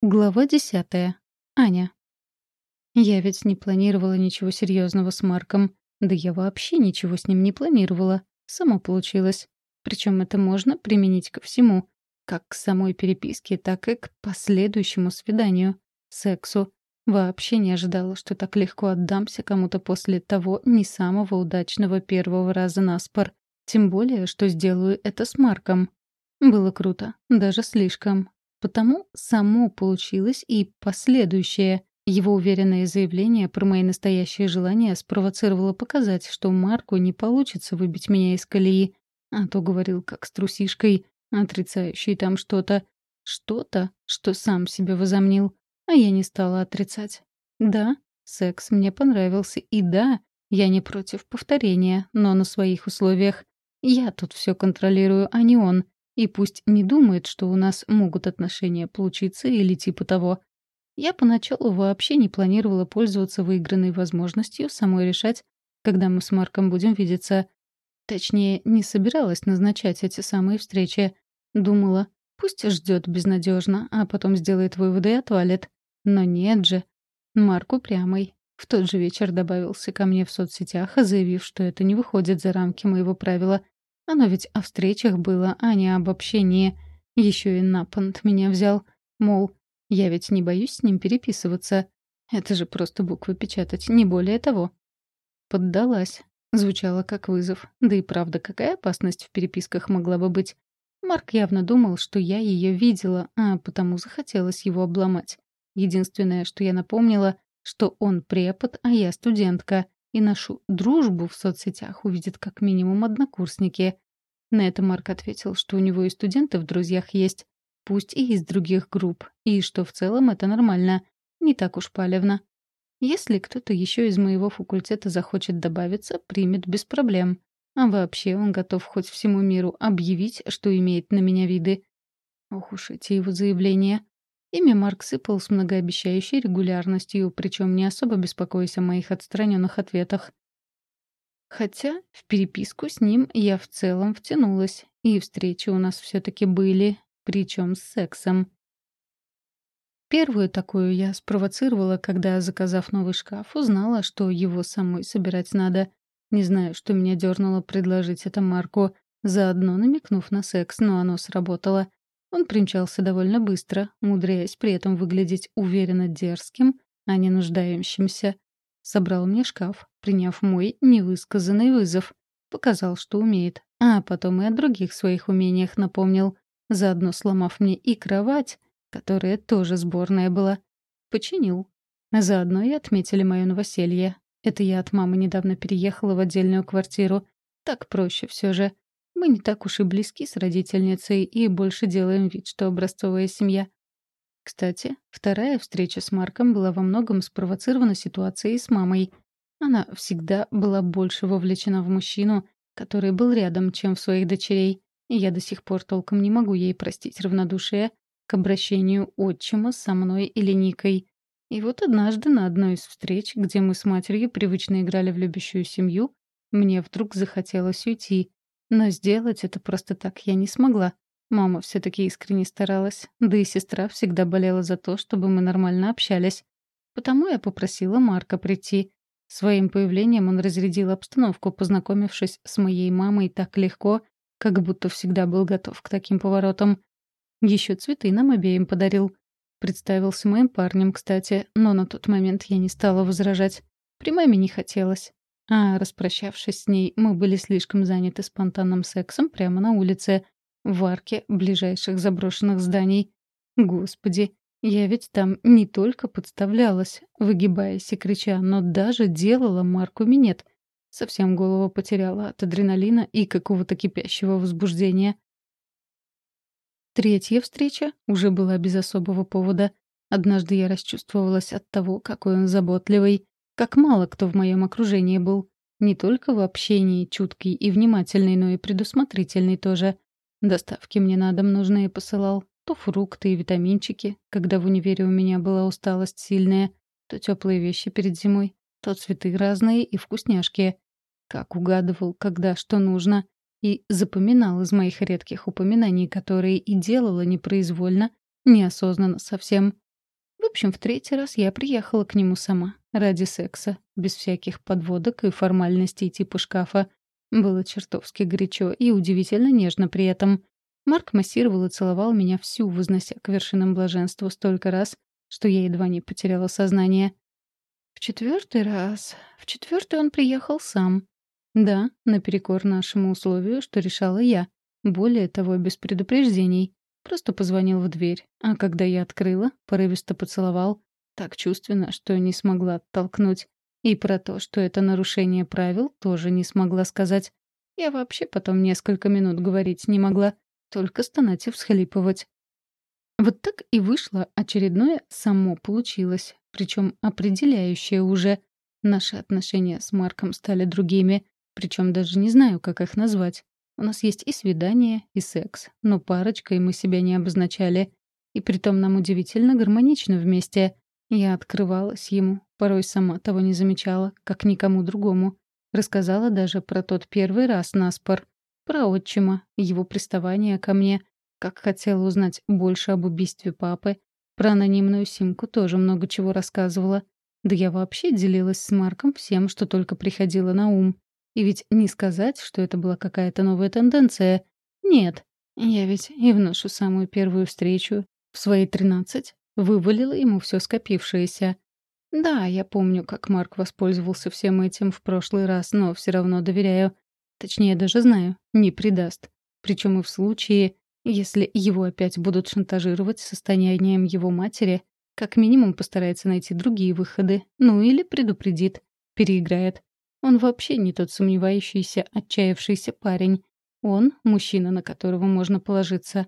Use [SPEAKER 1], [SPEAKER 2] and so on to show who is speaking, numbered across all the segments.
[SPEAKER 1] Глава десятая. Аня. Я ведь не планировала ничего серьезного с Марком. Да я вообще ничего с ним не планировала. Само получилось. Причем это можно применить ко всему. Как к самой переписке, так и к последующему свиданию. Сексу. Вообще не ожидала, что так легко отдамся кому-то после того не самого удачного первого раза на спор. Тем более, что сделаю это с Марком. Было круто. Даже слишком. Потому само получилось и последующее. Его уверенное заявление про мои настоящие желания спровоцировало показать, что Марку не получится выбить меня из колеи. А то говорил как с трусишкой, отрицающей там что-то. Что-то, что сам себе возомнил. А я не стала отрицать. Да, секс мне понравился. И да, я не против повторения, но на своих условиях. Я тут все контролирую, а не он. И пусть не думает, что у нас могут отношения получиться или типа того. Я поначалу вообще не планировала пользоваться выигранной возможностью самой решать, когда мы с Марком будем видеться. Точнее, не собиралась назначать эти самые встречи. Думала, пусть ждет безнадежно, а потом сделает выводы и отвалит. Но нет же. Марк упрямый. В тот же вечер добавился ко мне в соцсетях, заявив, что это не выходит за рамки моего правила — оно ведь о встречах было, а не об общении. Еще и на понт меня взял. Мол, я ведь не боюсь с ним переписываться. Это же просто буквы печатать, не более того. Поддалась. Звучало как вызов. Да и правда, какая опасность в переписках могла бы быть? Марк явно думал, что я ее видела, а потому захотелось его обломать. Единственное, что я напомнила, что он препод, а я студентка и нашу дружбу в соцсетях увидят как минимум однокурсники. На это Марк ответил, что у него и студенты в друзьях есть, пусть и из других групп, и что в целом это нормально, не так уж палевно. Если кто-то еще из моего факультета захочет добавиться, примет без проблем. А вообще он готов хоть всему миру объявить, что имеет на меня виды. Ох уж эти его заявления. Имя Марк сыпал с многообещающей регулярностью, причем не особо беспокоясь о моих отстраненных ответах. Хотя в переписку с ним я в целом втянулась, и встречи у нас все-таки были, причем с сексом. Первую такую я спровоцировала, когда, заказав новый шкаф, узнала, что его самой собирать надо. Не знаю, что меня дернуло предложить это Марку, заодно намекнув на секс, но оно сработало. Он примчался довольно быстро, умудряясь при этом выглядеть уверенно дерзким, а не нуждающимся. Собрал мне шкаф, приняв мой невысказанный вызов. Показал, что умеет, а потом и о других своих умениях напомнил, заодно сломав мне и кровать, которая тоже сборная была. Починил. Заодно и отметили мое новоселье. Это я от мамы недавно переехала в отдельную квартиру. Так проще все же. Мы не так уж и близки с родительницей и больше делаем вид, что образцовая семья. Кстати, вторая встреча с Марком была во многом спровоцирована ситуацией с мамой. Она всегда была больше вовлечена в мужчину, который был рядом, чем в своих дочерей, и я до сих пор толком не могу ей простить равнодушие к обращению отчима со мной или Никой. И вот однажды на одной из встреч, где мы с матерью привычно играли в любящую семью, мне вдруг захотелось уйти, но сделать это просто так я не смогла. Мама все-таки искренне старалась, да и сестра всегда болела за то, чтобы мы нормально общались. Потому я попросила Марка прийти. Своим появлением он разрядил обстановку, познакомившись с моей мамой так легко, как будто всегда был готов к таким поворотам. Еще цветы нам обеим подарил. Представился моим парнем, кстати, но на тот момент я не стала возражать. При маме не хотелось. А распрощавшись с ней, мы были слишком заняты спонтанным сексом прямо на улице, в арке ближайших заброшенных зданий. Господи, я ведь там не только подставлялась, выгибаясь и крича, но даже делала марку минет. Совсем голову потеряла от адреналина и какого-то кипящего возбуждения. Третья встреча уже была без особого повода. Однажды я расчувствовалась от того, какой он заботливый. Как мало кто в моем окружении был. Не только в общении чуткий и внимательный, но и предусмотрительный тоже. Доставки мне на дом нужные посылал. То фрукты и витаминчики, когда в универе у меня была усталость сильная, то теплые вещи перед зимой, то цветы разные и вкусняшки. Как угадывал, когда что нужно. И запоминал из моих редких упоминаний, которые и делала непроизвольно, неосознанно совсем. Общем, в третий раз я приехала к нему сама, ради секса, без всяких подводок и формальностей типа шкафа. Было чертовски горячо и удивительно нежно при этом. Марк массировал и целовал меня всю, вознося к вершинам блаженства столько раз, что я едва не потеряла сознание. В четвертый раз... В четвертый он приехал сам. Да, наперекор нашему условию, что решала я. Более того, без предупреждений. Просто позвонил в дверь, а когда я открыла, порывисто поцеловал, так чувственно, что не смогла оттолкнуть. И про то, что это нарушение правил, тоже не смогла сказать. Я вообще потом несколько минут говорить не могла, только стонать и всхлипывать. Вот так и вышло очередное «само получилось», причем определяющее уже. Наши отношения с Марком стали другими, причем даже не знаю, как их назвать. У нас есть и свидание, и секс, но парочкой мы себя не обозначали. И притом нам удивительно гармонично вместе. Я открывалась ему, порой сама того не замечала, как никому другому. Рассказала даже про тот первый раз на спор. Про отчима, его приставание ко мне, как хотела узнать больше об убийстве папы. Про анонимную симку тоже много чего рассказывала. Да я вообще делилась с Марком всем, что только приходило на ум. И ведь не сказать, что это была какая-то новая тенденция. Нет. Я ведь и в нашу самую первую встречу, в свои тринадцать, вывалила ему все скопившееся. Да, я помню, как Марк воспользовался всем этим в прошлый раз, но все равно доверяю. Точнее, даже знаю, не предаст. Причем и в случае, если его опять будут шантажировать состоянием его матери, как минимум постарается найти другие выходы, ну или предупредит, переиграет. Он вообще не тот сомневающийся, отчаявшийся парень. Он — мужчина, на которого можно положиться.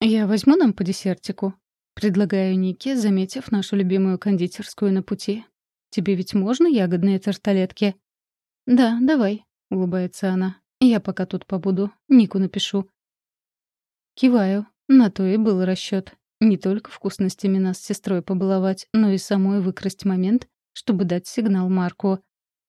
[SPEAKER 1] «Я возьму нам по десертику?» Предлагаю Нике, заметив нашу любимую кондитерскую на пути. «Тебе ведь можно ягодные тарталетки?» «Да, давай», — улыбается она. «Я пока тут побуду. Нику напишу». Киваю. На то и был расчет. Не только вкусностями нас с сестрой побаловать, но и самой выкрасть момент, чтобы дать сигнал Марку.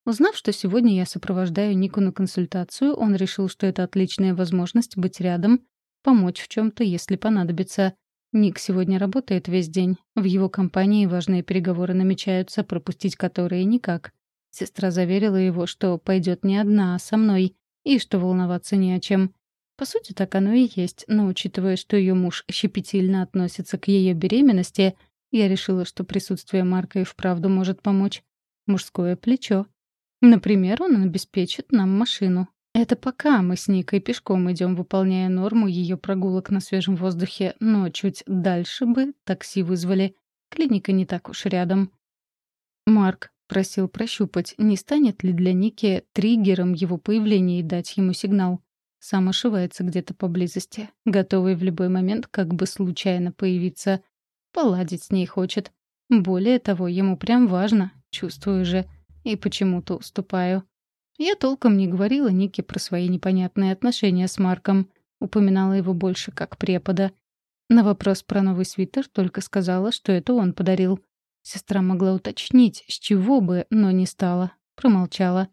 [SPEAKER 1] Узнав, что сегодня я сопровождаю Нику на консультацию, он решил, что это отличная возможность быть рядом, помочь в чем то если понадобится. Ник сегодня работает весь день. В его компании важные переговоры намечаются, пропустить которые никак. Сестра заверила его, что пойдет не одна, а со мной, и что волноваться не о чем. По сути, так оно и есть, но учитывая, что ее муж щепетильно относится к ее беременности, я решила, что присутствие Марка и вправду может помочь. Мужское плечо. Например, он обеспечит нам машину. Это пока мы с Никой пешком идем, выполняя норму ее прогулок на свежем воздухе, но чуть дальше бы такси вызвали. Клиника не так уж рядом. Марк просил прощупать, не станет ли для Ники триггером его появления и дать ему сигнал. Сам ошивается где-то поблизости, готовый в любой момент как бы случайно появиться. Поладить с ней хочет. Более того, ему прям важно, чувствую же. И почему-то уступаю. Я толком не говорила Нике про свои непонятные отношения с Марком. Упоминала его больше как препода. На вопрос про новый свитер только сказала, что это он подарил. Сестра могла уточнить, с чего бы, но не стала. Промолчала.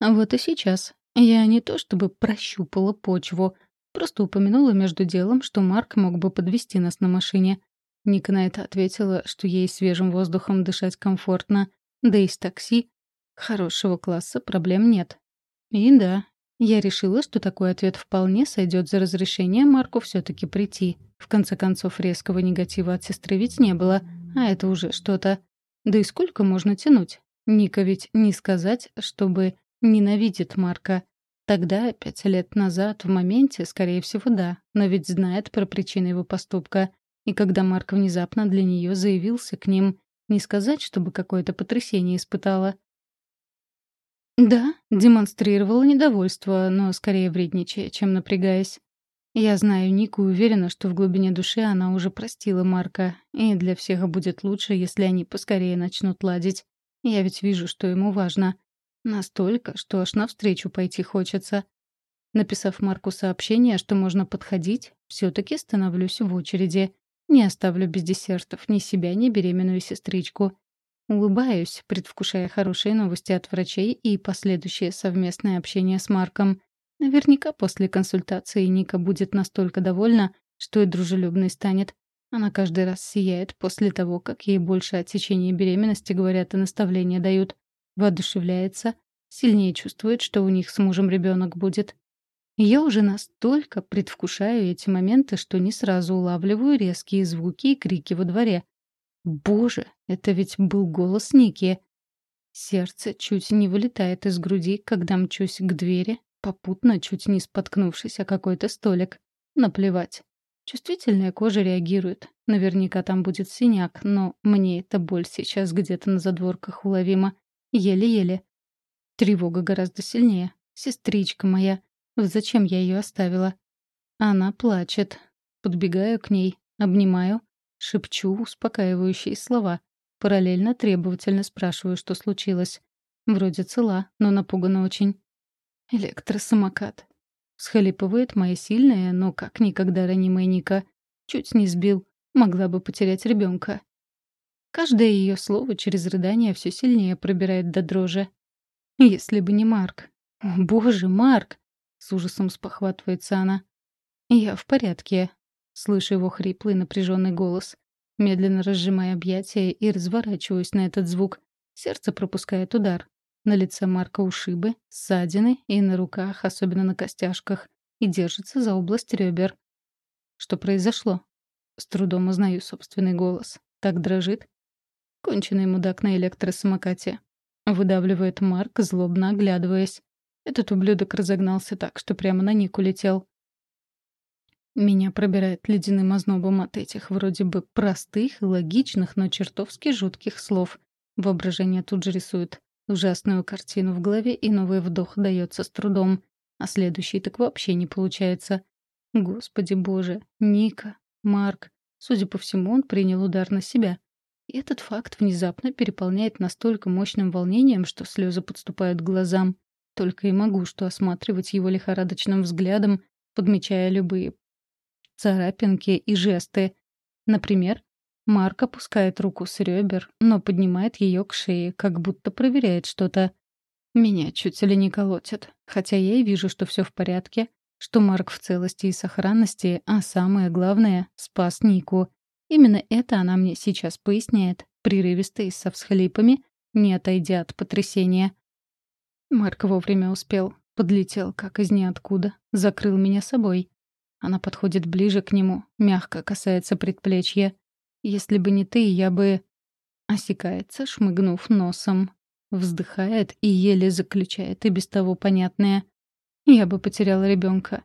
[SPEAKER 1] Вот и сейчас. Я не то чтобы прощупала почву, Просто упомянула между делом, что Марк мог бы подвести нас на машине. Ника на это ответила, что ей свежим воздухом дышать комфортно, да и с такси хорошего класса проблем нет. И да, я решила, что такой ответ вполне сойдет за разрешение Марку все таки прийти. В конце концов, резкого негатива от сестры ведь не было, а это уже что-то. Да и сколько можно тянуть? Ника ведь не сказать, чтобы ненавидит Марка. Тогда, пять лет назад, в моменте, скорее всего, да, но ведь знает про причины его поступка. И когда Марк внезапно для нее заявился к ним, не сказать, чтобы какое-то потрясение испытала. Да, демонстрировала недовольство, но скорее вредничая, чем напрягаясь. Я знаю Нику и уверена, что в глубине души она уже простила Марка, и для всех будет лучше, если они поскорее начнут ладить. Я ведь вижу, что ему важно. Настолько, что аж навстречу пойти хочется. Написав Марку сообщение, что можно подходить, все таки становлюсь в очереди. Не оставлю без десертов ни себя, ни беременную сестричку. Улыбаюсь, предвкушая хорошие новости от врачей и последующее совместное общение с Марком. Наверняка после консультации Ника будет настолько довольна, что и дружелюбной станет. Она каждый раз сияет после того, как ей больше о течении беременности говорят и наставления дают. Воодушевляется, сильнее чувствует, что у них с мужем ребенок будет. Я уже настолько предвкушаю эти моменты, что не сразу улавливаю резкие звуки и крики во дворе. Боже, это ведь был голос Ники. Сердце чуть не вылетает из груди, когда мчусь к двери, попутно чуть не споткнувшись о какой-то столик. Наплевать. Чувствительная кожа реагирует. Наверняка там будет синяк, но мне эта боль сейчас где-то на задворках уловима. Еле-еле. Тревога гораздо сильнее. Сестричка моя. Зачем я ее оставила? Она плачет. Подбегаю к ней, обнимаю, шепчу успокаивающие слова. Параллельно требовательно спрашиваю, что случилось. Вроде цела, но напугана очень. Электросамокат. Схалипывает моя сильная, но как никогда ранимая Ника. Чуть не сбил. Могла бы потерять ребенка. Каждое ее слово через рыдание все сильнее пробирает до дрожи. Если бы не Марк. Боже, Марк! С ужасом спохватывается она. «Я в порядке», — слышу его хриплый напряженный голос. Медленно разжимая объятия и разворачиваюсь на этот звук. Сердце пропускает удар. На лице Марка ушибы, ссадины и на руках, особенно на костяшках, и держится за область ребер. Что произошло? С трудом узнаю собственный голос. Так дрожит. Конченый мудак на электросамокате. Выдавливает Марк, злобно оглядываясь. Этот ублюдок разогнался так, что прямо на Нику летел. Меня пробирает ледяным ознобом от этих вроде бы простых и логичных, но чертовски жутких слов. Воображение тут же рисует ужасную картину в голове, и новый вдох дается с трудом. А следующий так вообще не получается. Господи боже, Ника, Марк. Судя по всему, он принял удар на себя. И этот факт внезапно переполняет настолько мощным волнением, что слезы подступают к глазам. Только и могу что осматривать его лихорадочным взглядом, подмечая любые царапинки и жесты. Например, Марк опускает руку с ребер, но поднимает ее к шее, как будто проверяет что-то. Меня чуть ли не колотят, хотя я и вижу, что все в порядке, что Марк в целости и сохранности, а самое главное — спас Нику. Именно это она мне сейчас поясняет, прерывисто и со всхлипами, не отойдя от потрясения. Марк вовремя успел. Подлетел, как из ниоткуда. Закрыл меня собой. Она подходит ближе к нему, мягко касается предплечья. «Если бы не ты, я бы...» Осекается, шмыгнув носом. Вздыхает и еле заключает, и без того понятное. «Я бы потеряла ребенка.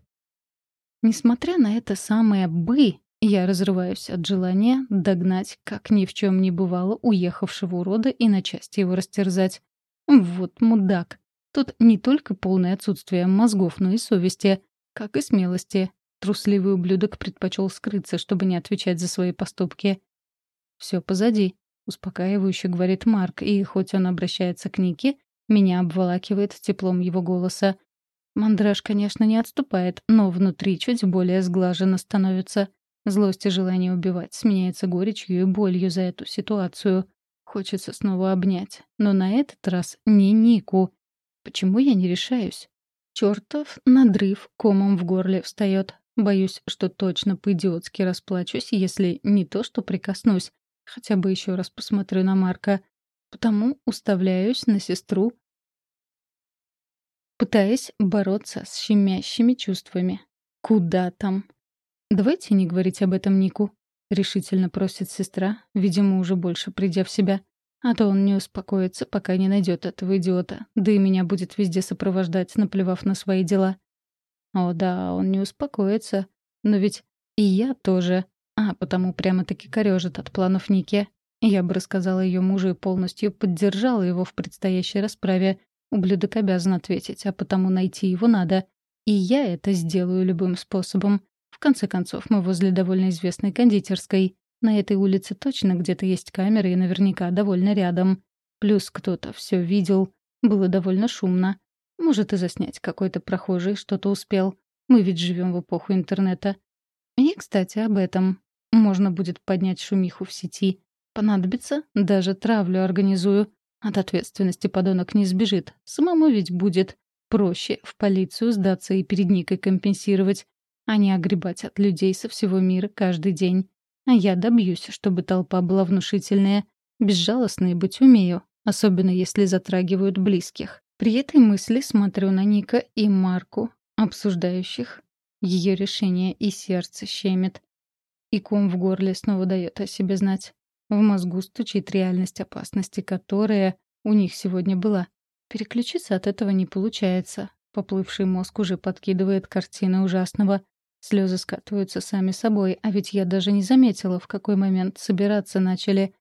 [SPEAKER 1] Несмотря на это самое «бы», я разрываюсь от желания догнать, как ни в чем не бывало, уехавшего урода и на части его растерзать. Вот мудак. Тут не только полное отсутствие мозгов, но и совести, как и смелости. Трусливый ублюдок предпочел скрыться, чтобы не отвечать за свои поступки. Все позади», — успокаивающе говорит Марк, и хоть он обращается к Нике, меня обволакивает теплом его голоса. Мандраж, конечно, не отступает, но внутри чуть более сглаженно становится. Злость и желание убивать сменяется горечью и болью за эту ситуацию. Хочется снова обнять, но на этот раз не Нику, Почему я не решаюсь? Чёртов надрыв комом в горле встает. Боюсь, что точно по-идиотски расплачусь, если не то, что прикоснусь. Хотя бы еще раз посмотрю на Марка. Потому уставляюсь на сестру, пытаясь бороться с щемящими чувствами. Куда там? Давайте не говорить об этом Нику. Решительно просит сестра, видимо, уже больше придя в себя. А то он не успокоится, пока не найдет этого идиота. Да и меня будет везде сопровождать, наплевав на свои дела. О да, он не успокоится. Но ведь и я тоже. А потому прямо-таки корёжит от планов Ники. Я бы рассказала ее мужу и полностью поддержала его в предстоящей расправе. Ублюдок обязан ответить, а потому найти его надо. И я это сделаю любым способом. Конце концов, мы возле довольно известной кондитерской. На этой улице точно где-то есть камеры и наверняка довольно рядом. Плюс кто-то все видел. Было довольно шумно. Может, и заснять какой-то прохожий что-то успел. Мы ведь живем в эпоху интернета. И, кстати, об этом. Можно будет поднять шумиху в сети. Понадобится, даже травлю организую. От ответственности подонок не сбежит. Самому ведь будет проще в полицию сдаться и перед Никой компенсировать, а не огребать от людей со всего мира каждый день. А я добьюсь, чтобы толпа была внушительная. Безжалостной быть умею, особенно если затрагивают близких. При этой мысли смотрю на Ника и Марку, обсуждающих ее решение, и сердце щемит. И ком в горле снова дает о себе знать. В мозгу стучит реальность опасности, которая у них сегодня была. Переключиться от этого не получается. Поплывший мозг уже подкидывает картины ужасного. Слезы скатываются сами собой, а ведь я даже не заметила, в какой момент собираться начали.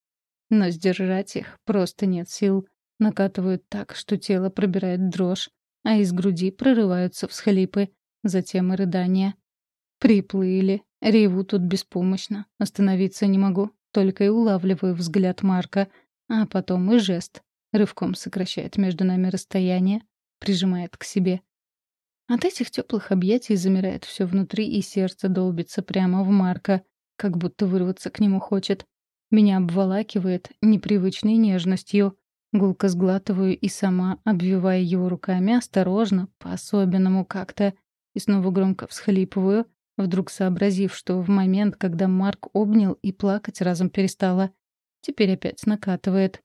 [SPEAKER 1] Но сдержать их просто нет сил. Накатывают так, что тело пробирает дрожь, а из груди прорываются всхлипы, затем и рыдания. Приплыли, реву тут беспомощно, остановиться не могу, только и улавливаю взгляд Марка, а потом и жест. Рывком сокращает между нами расстояние, прижимает к себе. От этих теплых объятий замирает все внутри, и сердце долбится прямо в Марка, как будто вырваться к нему хочет. Меня обволакивает непривычной нежностью. Гулко сглатываю и сама, обвивая его руками, осторожно, по-особенному как-то, и снова громко всхлипываю, вдруг сообразив, что в момент, когда Марк обнял и плакать разом перестала, теперь опять накатывает.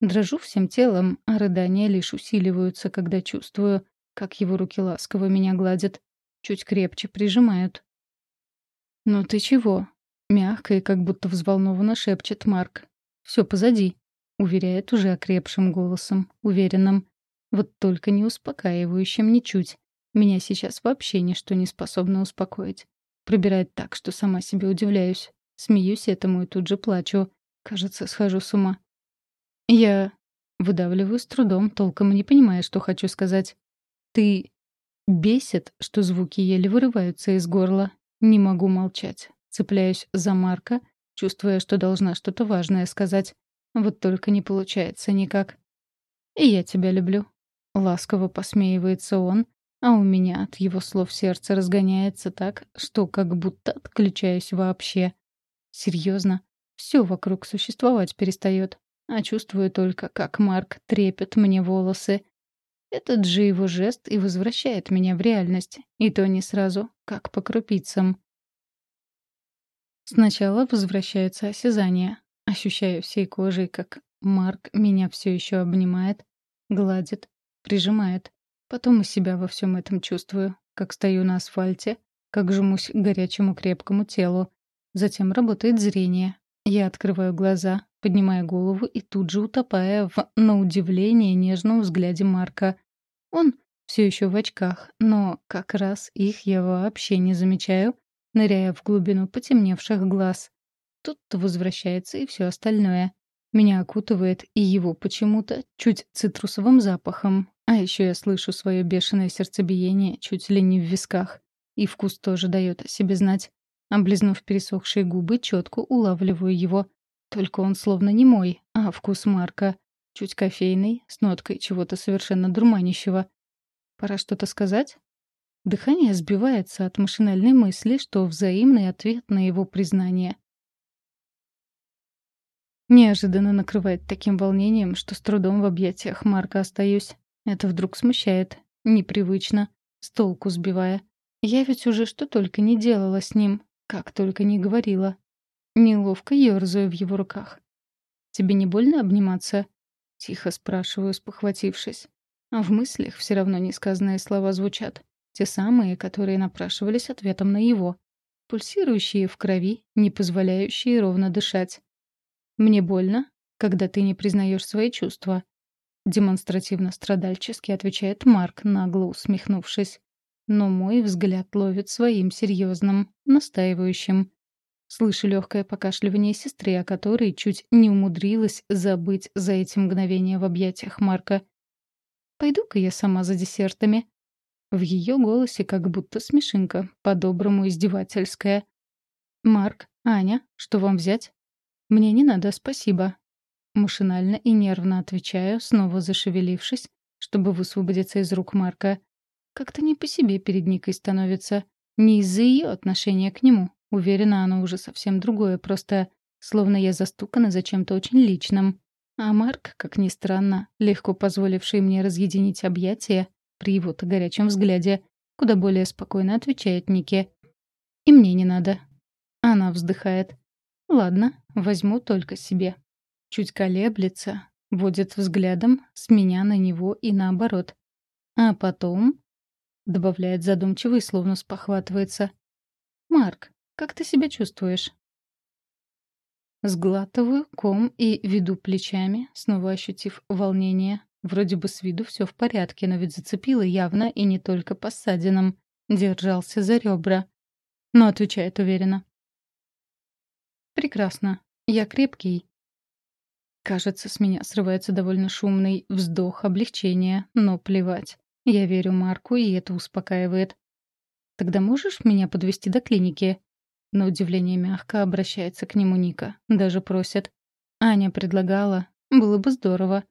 [SPEAKER 1] Дрожу всем телом, а рыдания лишь усиливаются, когда чувствую, как его руки ласково меня гладят, чуть крепче прижимают. «Ну ты чего?» — мягко и как будто взволнованно шепчет Марк. «Все позади», — уверяет уже окрепшим голосом, уверенным. Вот только не успокаивающим ничуть. Меня сейчас вообще ничто не способно успокоить. Пробирает так, что сама себе удивляюсь. Смеюсь этому и тут же плачу. Кажется, схожу с ума. Я выдавливаю с трудом, толком не понимая, что хочу сказать. Ты бесит, что звуки еле вырываются из горла. Не могу молчать. Цепляюсь за Марка, чувствуя, что должна что-то важное сказать. Вот только не получается никак. «И я тебя люблю». Ласково посмеивается он, а у меня от его слов сердце разгоняется так, что как будто отключаюсь вообще. Серьезно, все вокруг существовать перестает а чувствую только, как Марк трепет мне волосы. Этот же его жест и возвращает меня в реальность, и то не сразу, как по крупицам. Сначала возвращается осязание. Ощущаю всей кожей, как Марк меня все еще обнимает, гладит, прижимает. Потом и себя во всем этом чувствую, как стою на асфальте, как жмусь к горячему крепкому телу. Затем работает зрение. Я открываю глаза, поднимая голову и тут же утопая в, на удивление, нежном взгляде Марка. Он все еще в очках, но как раз их я вообще не замечаю, ныряя в глубину потемневших глаз. Тут-то возвращается и все остальное. Меня окутывает и его почему-то чуть цитрусовым запахом. А еще я слышу свое бешеное сердцебиение чуть ли не в висках. И вкус тоже дает о себе знать. Облизнув пересохшие губы, четко улавливаю его — только он словно не мой, а вкус Марка. Чуть кофейный, с ноткой чего-то совершенно дурманящего. Пора что-то сказать? Дыхание сбивается от машинальной мысли, что взаимный ответ на его признание. Неожиданно накрывает таким волнением, что с трудом в объятиях Марка остаюсь. Это вдруг смущает. Непривычно. С толку сбивая. Я ведь уже что только не делала с ним, как только не говорила. Неловко ёрзаю в его руках. «Тебе не больно обниматься?» — тихо спрашиваю, спохватившись. А в мыслях все равно несказанные слова звучат. Те самые, которые напрашивались ответом на его. Пульсирующие в крови, не позволяющие ровно дышать. «Мне больно, когда ты не признаешь свои чувства», — демонстративно-страдальчески отвечает Марк, нагло усмехнувшись. Но мой взгляд ловит своим серьезным, настаивающим. Слышу легкое покашливание сестры, о которой чуть не умудрилась забыть за эти мгновения в объятиях Марка. «Пойду-ка я сама за десертами». В ее голосе как будто смешинка, по-доброму издевательская. «Марк, Аня, что вам взять?» «Мне не надо, спасибо». Машинально и нервно отвечаю, снова зашевелившись, чтобы высвободиться из рук Марка. Как-то не по себе перед Никой становится. Не из-за ее отношения к нему, Уверена, оно уже совсем другое, просто словно я застукана за чем-то очень личным. А Марк, как ни странно, легко позволивший мне разъединить объятия при его-то горячем взгляде, куда более спокойно отвечает Нике. «И мне не надо». Она вздыхает. Ладно, возьму только себе. Чуть колеблется, водит взглядом с меня на него и наоборот. А потом... Добавляет задумчиво и словно спохватывается. «Марк, как ты себя чувствуешь?» Сглатываю ком и веду плечами, снова ощутив волнение. Вроде бы с виду все в порядке, но ведь зацепило явно и не только по ссадинам. Держался за ребра. Но отвечает уверенно. «Прекрасно. Я крепкий». Кажется, с меня срывается довольно шумный вздох облегчения, но плевать. Я верю Марку, и это успокаивает. «Тогда можешь меня подвести до клиники?» На удивление мягко обращается к нему Ника. Даже просит. Аня предлагала. Было бы здорово.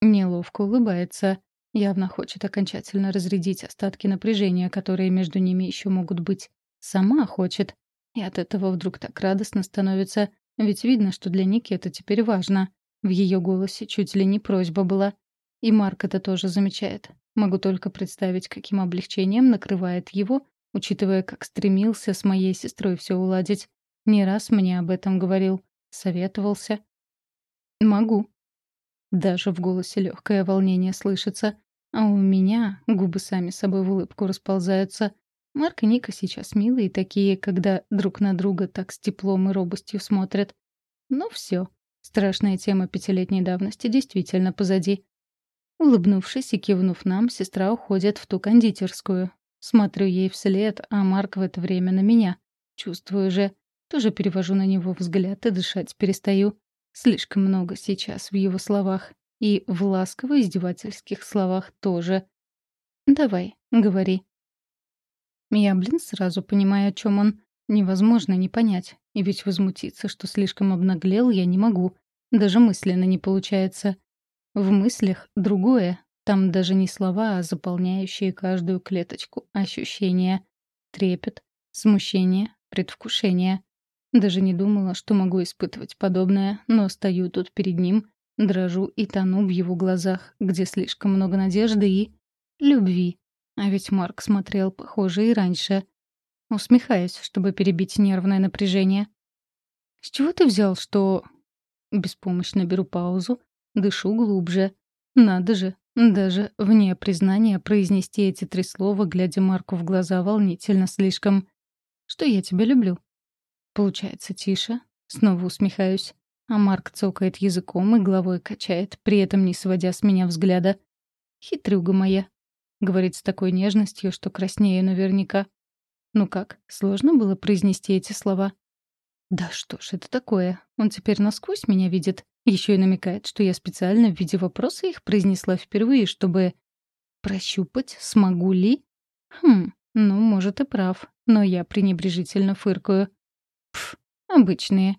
[SPEAKER 1] Неловко улыбается. Явно хочет окончательно разрядить остатки напряжения, которые между ними еще могут быть. Сама хочет. И от этого вдруг так радостно становится. Ведь видно, что для Ники это теперь важно. В ее голосе чуть ли не просьба была. И Марк это тоже замечает. Могу только представить, каким облегчением накрывает его, учитывая, как стремился с моей сестрой все уладить. Не раз мне об этом говорил, советовался. «Могу». Даже в голосе легкое волнение слышится, а у меня губы сами собой в улыбку расползаются. Марк и Ника сейчас милые такие, когда друг на друга так с теплом и робостью смотрят. Но все, страшная тема пятилетней давности действительно позади. Улыбнувшись и кивнув нам, сестра уходит в ту кондитерскую, Смотрю ей вслед, а Марк в это время на меня. Чувствую же. Тоже перевожу на него взгляд и дышать перестаю. Слишком много сейчас в его словах. И в ласково-издевательских словах тоже. «Давай, говори». Я, блин, сразу понимаю, о чем он. Невозможно не понять. И ведь возмутиться, что слишком обнаглел, я не могу. Даже мысленно не получается. В мыслях другое, там даже не слова, а заполняющие каждую клеточку ощущения. Трепет, смущение, предвкушение. Даже не думала, что могу испытывать подобное, но стою тут перед ним, дрожу и тону в его глазах, где слишком много надежды и... любви. А ведь Марк смотрел похоже и раньше. Усмехаюсь, чтобы перебить нервное напряжение. «С чего ты взял, что...» Беспомощно беру паузу, дышу глубже. Надо же, даже вне признания произнести эти три слова, глядя Марку в глаза, волнительно слишком. «Что я тебя люблю». Получается тише. Снова усмехаюсь. А Марк цокает языком и головой качает, при этом не сводя с меня взгляда. «Хитрюга моя», — говорит с такой нежностью, что краснею наверняка. Ну как, сложно было произнести эти слова? Да что ж это такое? Он теперь насквозь меня видит. Еще и намекает, что я специально в виде вопроса их произнесла впервые, чтобы прощупать, смогу ли? Хм, ну, может, и прав. Но я пренебрежительно фыркаю. Пф, обычные.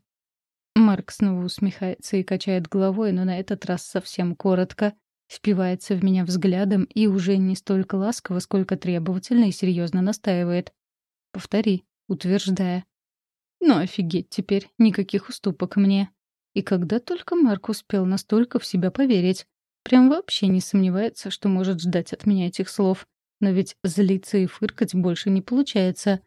[SPEAKER 1] Марк снова усмехается и качает головой, но на этот раз совсем коротко. Впивается в меня взглядом и уже не столько ласково, сколько требовательно и серьезно настаивает. Повтори, утверждая. Ну офигеть теперь, никаких уступок мне. И когда только Марк успел настолько в себя поверить, прям вообще не сомневается, что может ждать от меня этих слов. Но ведь злиться и фыркать больше не получается.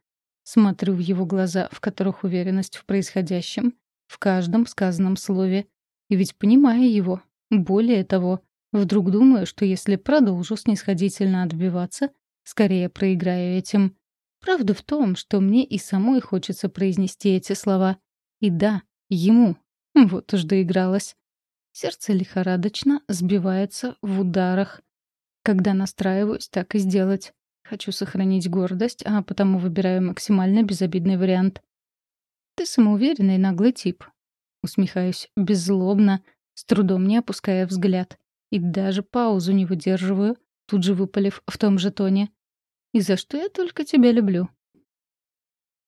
[SPEAKER 1] Смотрю в его глаза, в которых уверенность в происходящем, в каждом сказанном слове. И ведь понимаю его. Более того, вдруг думаю, что если продолжу снисходительно отбиваться, скорее проиграю этим. Правда в том, что мне и самой хочется произнести эти слова. И да, ему, вот уж доигралась. Сердце лихорадочно сбивается в ударах. Когда настраиваюсь, так и сделать. Хочу сохранить гордость, а потому выбираю максимально безобидный вариант. «Ты самоуверенный наглый тип». Усмехаюсь беззлобно, с трудом не опуская взгляд. И даже паузу не выдерживаю, тут же выпалив в том же тоне. «И за что я только тебя люблю?»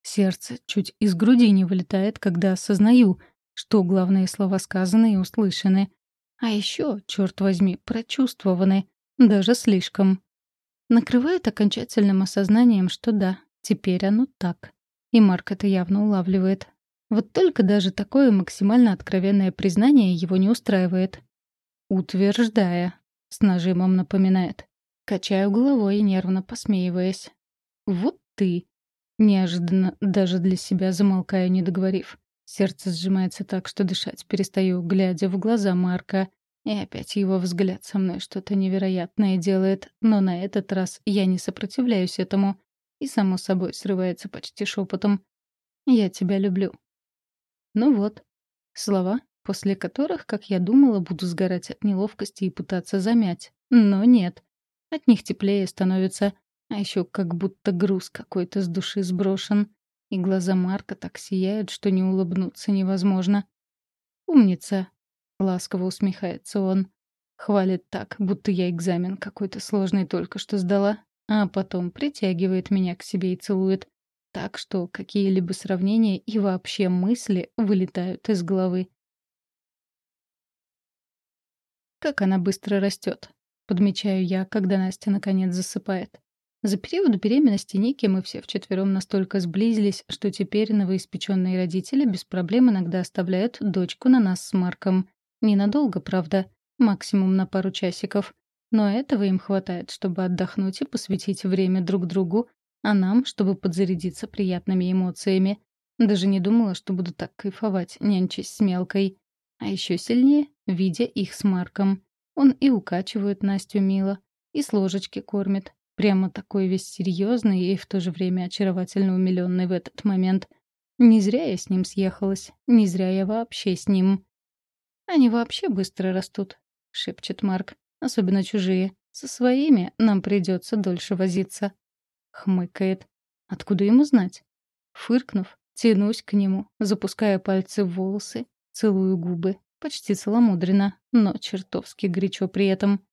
[SPEAKER 1] Сердце чуть из груди не вылетает, когда осознаю, что главные слова сказаны и услышаны. А еще, черт возьми, прочувствованы. Даже слишком. Накрывает окончательным осознанием, что да, теперь оно так. И Марк это явно улавливает. Вот только даже такое максимально откровенное признание его не устраивает. «Утверждая», — с нажимом напоминает. Качаю головой, нервно посмеиваясь. «Вот ты!» Неожиданно даже для себя замолкаю, не договорив. Сердце сжимается так, что дышать перестаю, глядя в глаза Марка. И опять его взгляд со мной что-то невероятное делает, но на этот раз я не сопротивляюсь этому. И, само собой, срывается почти шепотом. «Я тебя люблю». Ну вот. Слова, после которых, как я думала, буду сгорать от неловкости и пытаться замять. Но нет. От них теплее становится, а еще как будто груз какой-то с души сброшен. И глаза Марка так сияют, что не улыбнуться невозможно. «Умница!» — ласково усмехается он. Хвалит так, будто я экзамен какой-то сложный только что сдала, а потом притягивает меня к себе и целует. Так что какие-либо сравнения и вообще мысли вылетают из головы. Как она быстро растет, подмечаю я, когда Настя наконец засыпает. За период беременности Ники мы все вчетвером настолько сблизились, что теперь новоиспеченные родители без проблем иногда оставляют дочку на нас с Марком. Ненадолго, правда, максимум на пару часиков. Но этого им хватает, чтобы отдохнуть и посвятить время друг другу, а нам, чтобы подзарядиться приятными эмоциями. Даже не думала, что буду так кайфовать, нянчась с мелкой. А еще сильнее, видя их с Марком. Он и укачивает Настю мило, и с ложечки кормит, Прямо такой весь серьезный и в то же время очаровательно умиленный в этот момент. Не зря я с ним съехалась, не зря я вообще с ним. «Они вообще быстро растут», — шепчет Марк. «Особенно чужие. Со своими нам придется дольше возиться». Хмыкает. «Откуда ему знать?» Фыркнув, тянусь к нему, запуская пальцы в волосы, целую губы. Почти целомудренно, но чертовски горячо при этом.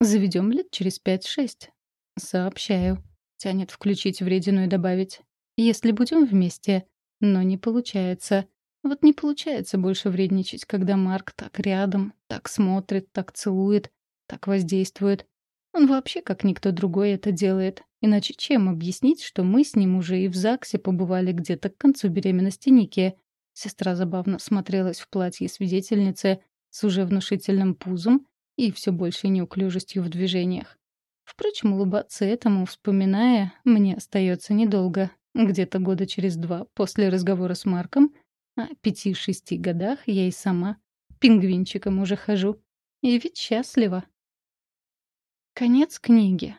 [SPEAKER 1] Заведем лет через пять-шесть. Сообщаю. Тянет включить вредину и добавить. Если будем вместе. Но не получается. Вот не получается больше вредничать, когда Марк так рядом, так смотрит, так целует, так воздействует. Он вообще, как никто другой, это делает. Иначе чем объяснить, что мы с ним уже и в ЗАГСе побывали где-то к концу беременности Ники? Сестра забавно смотрелась в платье свидетельницы с уже внушительным пузом и все большей неуклюжестью в движениях. Впрочем, улыбаться этому, вспоминая, мне остается недолго. Где-то года через два после разговора с Марком, о пяти-шести годах я и сама пингвинчиком уже хожу. И ведь счастлива. Конец книги.